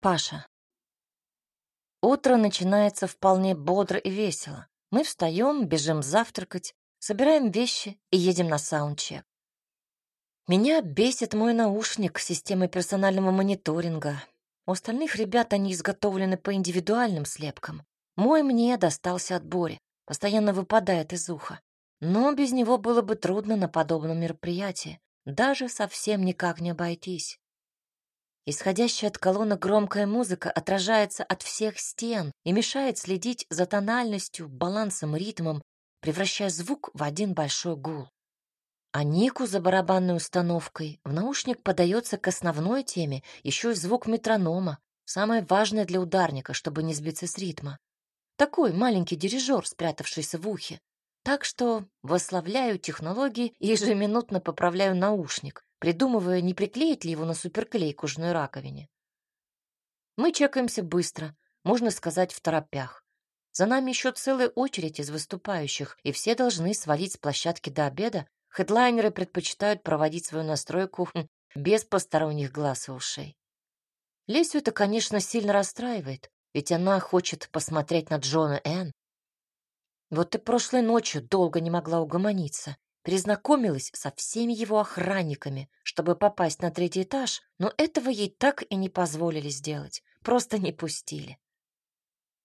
Паша. Утро начинается вполне бодро и весело. Мы встаем, бежим завтракать, собираем вещи и едем на саундчек. Меня бесит мой наушник системы персонального мониторинга. У остальных ребят они изготовлены по индивидуальным слепкам. Мой мне достался от Бори, постоянно выпадает из уха. Но без него было бы трудно на подобном мероприятии, даже совсем никак не обойтись. Исходящая от колонок громкая музыка отражается от всех стен и мешает следить за тональностью, балансом, ритмом, превращая звук в один большой гул. А Нику за барабанной установкой в наушник подается к основной теме еще и звук метронома, самое важное для ударника, чтобы не сбиться с ритма. Такой маленький дирижер, спрятавшийся в ухе. Так что восславляю технологии и ежеминутно поправляю наушник, придумывая, не приклеить ли его на суперклей к ужной раковине. Мы чекаемся быстро, можно сказать, в торопях. За нами еще целая очередь из выступающих, и все должны свалить с площадки до обеда. Хедлайнеры предпочитают проводить свою настройку хм, без посторонних глаз и ушей. Лесю это, конечно, сильно расстраивает, ведь она хочет посмотреть на Джона Энн. Вот и прошлой ночью долго не могла угомониться. Перезнакомилась со всеми его охранниками, чтобы попасть на третий этаж, но этого ей так и не позволили сделать, просто не пустили.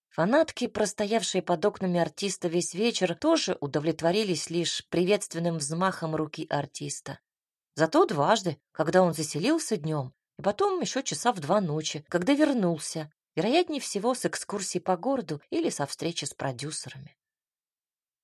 Фанатки, простоявшие под окнами артиста весь вечер, тоже удовлетворились лишь приветственным взмахом руки артиста. Зато дважды, когда он заселился днем, и потом еще часа в два ночи, когда вернулся, вероятнее всего с экскурсии по городу или со встречи с продюсерами.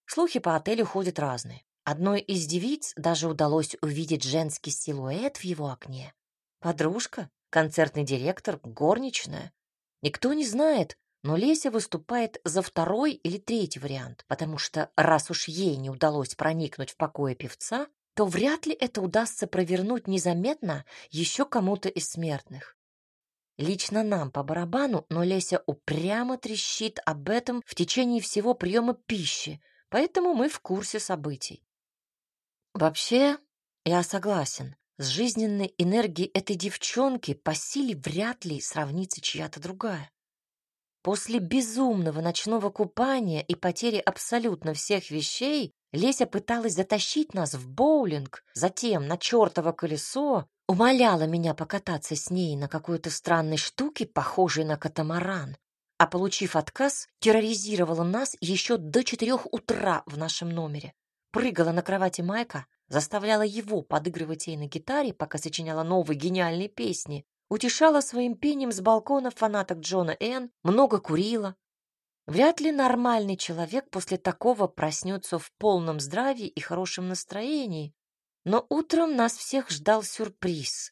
Слухи по отелю ходят разные. Одной из девиц даже удалось увидеть женский силуэт в его окне. Подружка, концертный директор, горничная. Никто не знает, но Леся выступает за второй или третий вариант, потому что раз уж ей не удалось проникнуть в покое певца, то вряд ли это удастся провернуть незаметно еще кому-то из смертных. Лично нам по барабану, но Леся упрямо трещит об этом в течение всего приема пищи, поэтому мы в курсе событий. Вообще, я согласен. С жизненной энергией этой девчонки по силе вряд ли сравнится чья-то другая. После безумного ночного купания и потери абсолютно всех вещей Леся пыталась затащить нас в боулинг, затем на чертово колесо, умоляла меня покататься с ней на какой-то странной штуке, похожей на катамаран, а, получив отказ, терроризировала нас еще до четырех утра в нашем номере прыгала на кровати Майка, заставляла его подыгрывать ей на гитаре, пока сочиняла новые гениальные песни, утешала своим пением с балкона фанаток Джона Н, много курила. Вряд ли нормальный человек после такого проснется в полном здравии и хорошем настроении. Но утром нас всех ждал сюрприз.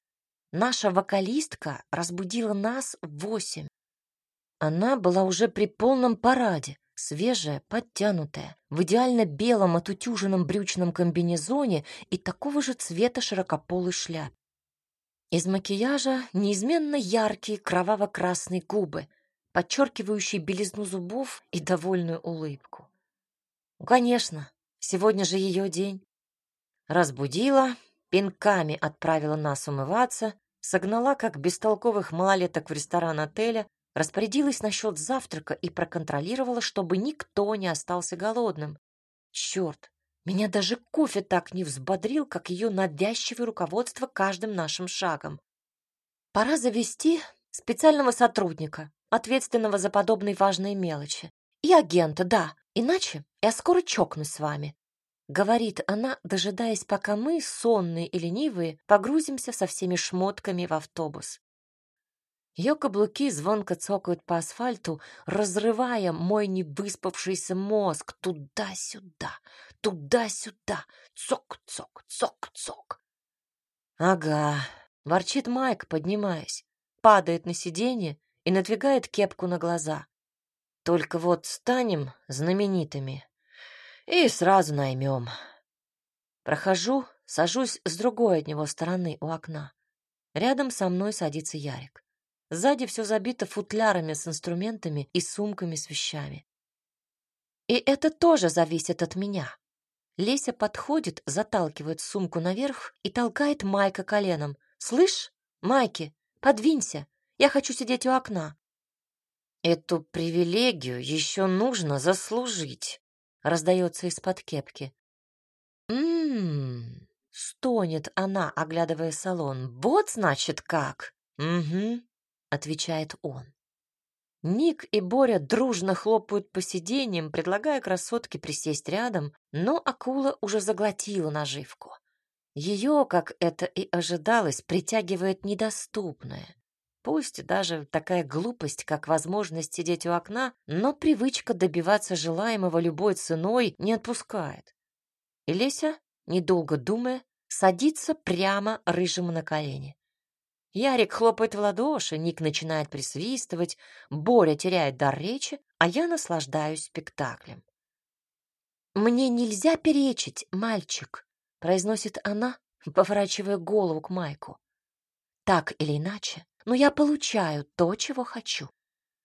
Наша вокалистка разбудила нас в восемь. Она была уже при полном параде, свежая, подтянутая, в идеально белом отутюженном брючном комбинезоне и такого же цвета широкополой шляп. Из макияжа неизменно яркие кроваво-красные губы, подчеркивающие белизну зубов и довольную улыбку. Конечно, сегодня же ее день. Разбудила, пинками отправила нас умываться, согнала, как бестолковых малолеток в ресторан отеля, Распорядилась насчет завтрака и проконтролировала, чтобы никто не остался голодным. Черт, меня даже кофе так не взбодрил, как ее навязчивое руководство каждым нашим шагом. Пора завести специального сотрудника, ответственного за подобные важные мелочи. И агента, да, иначе я скоро чокнусь с вами. Говорит она, дожидаясь, пока мы, сонные и ленивые, погрузимся со всеми шмотками в автобус. Ее каблуки звонко цокают по асфальту, разрывая мой невыспавшийся мозг туда-сюда, туда-сюда, цок-цок, цок-цок. Ага, ворчит Майк, поднимаясь, падает на сиденье и надвигает кепку на глаза. Только вот станем знаменитыми и сразу наймем. Прохожу, сажусь с другой от него стороны у окна. Рядом со мной садится Ярик. Сзади все забито футлярами с инструментами и сумками с вещами. И это тоже зависит от меня. Леся подходит, заталкивает сумку наверх и толкает Майка коленом. «Слышь, Майки, подвинься, Я хочу сидеть у окна». «Эту привилегию еще нужно заслужить», — раздается из-под кепки. «М-м-м», стонет она, оглядывая салон. «Вот, значит, как?» «Угу», — отвечает он. Ник и Боря дружно хлопают по сиденьям, предлагая красотке присесть рядом, но акула уже заглотила наживку. Ее, как это и ожидалось, притягивает недоступное. Пусть даже такая глупость, как возможность сидеть у окна, но привычка добиваться желаемого любой ценой не отпускает. И Леся, недолго думая, садится прямо рыжему на колени. Ярик хлопает в ладоши, Ник начинает присвистывать, Боря теряет дар речи, а я наслаждаюсь спектаклем. «Мне нельзя перечить, мальчик», — произносит она, поворачивая голову к Майку. «Так или иначе, но я получаю то, чего хочу.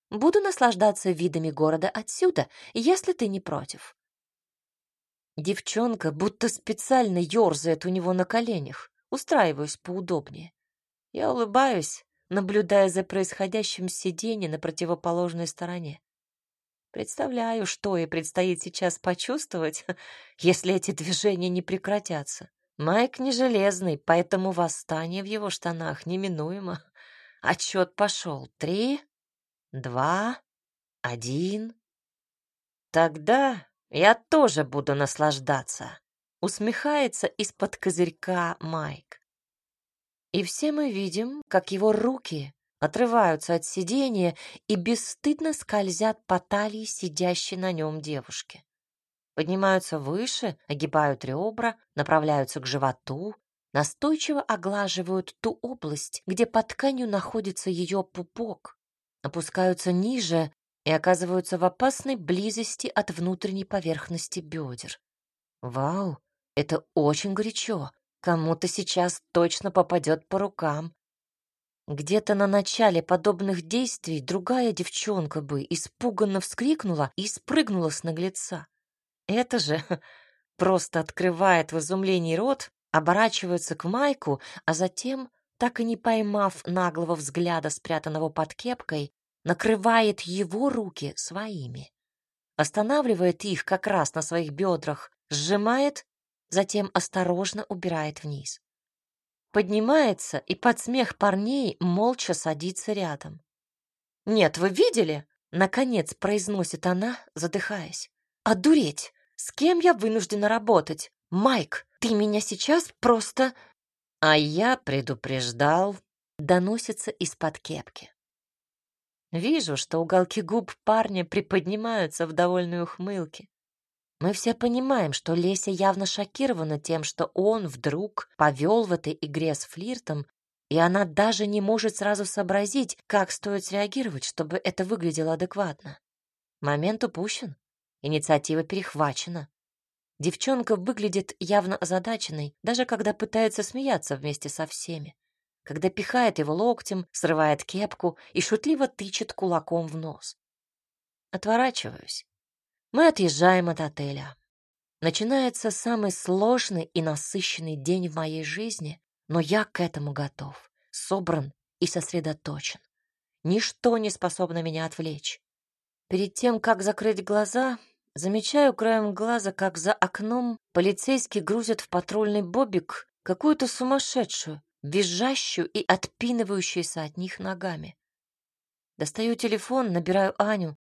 Буду наслаждаться видами города отсюда, если ты не против». Девчонка будто специально ерзает у него на коленях, устраиваюсь поудобнее. Я улыбаюсь, наблюдая за происходящим с сиденья на противоположной стороне. Представляю, что ей предстоит сейчас почувствовать, если эти движения не прекратятся. Майк не железный, поэтому восстание в его штанах неминуемо. Отчет пошел. Три, два, один. Тогда я тоже буду наслаждаться. Усмехается из-под козырька Майк. И все мы видим, как его руки отрываются от сидения и бесстыдно скользят по талии сидящей на нем девушки. Поднимаются выше, огибают ребра, направляются к животу, настойчиво оглаживают ту область, где под тканью находится ее пупок, опускаются ниже и оказываются в опасной близости от внутренней поверхности бедер. Вау, это очень горячо. Кому-то сейчас точно попадет по рукам. Где-то на начале подобных действий другая девчонка бы испуганно вскрикнула и спрыгнула с наглеца. Это же просто открывает в изумлении рот, оборачивается к Майку, а затем, так и не поймав наглого взгляда, спрятанного под кепкой, накрывает его руки своими. Останавливает их как раз на своих бедрах, сжимает затем осторожно убирает вниз. Поднимается и под смех парней молча садится рядом. «Нет, вы видели?» — наконец произносит она, задыхаясь. «Одуреть! С кем я вынуждена работать? Майк, ты меня сейчас просто...» «А я предупреждал», — доносится из-под кепки. Вижу, что уголки губ парня приподнимаются в довольной ухмылке. Мы все понимаем, что Леся явно шокирована тем, что он вдруг повел в этой игре с флиртом, и она даже не может сразу сообразить, как стоит среагировать, чтобы это выглядело адекватно. Момент упущен, инициатива перехвачена. Девчонка выглядит явно озадаченной, даже когда пытается смеяться вместе со всеми. Когда пихает его локтем, срывает кепку и шутливо тычет кулаком в нос. Отворачиваюсь. Мы отъезжаем от отеля. Начинается самый сложный и насыщенный день в моей жизни, но я к этому готов, собран и сосредоточен. Ничто не способно меня отвлечь. Перед тем, как закрыть глаза, замечаю краем глаза, как за окном полицейский грузит в патрульный бобик какую-то сумасшедшую, визжащую и отпинывающуюся от них ногами. Достаю телефон, набираю Аню.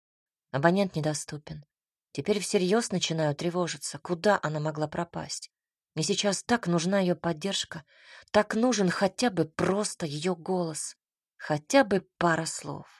Абонент недоступен. Теперь всерьез начинаю тревожиться, куда она могла пропасть. Мне сейчас так нужна ее поддержка, так нужен хотя бы просто ее голос, хотя бы пара слов.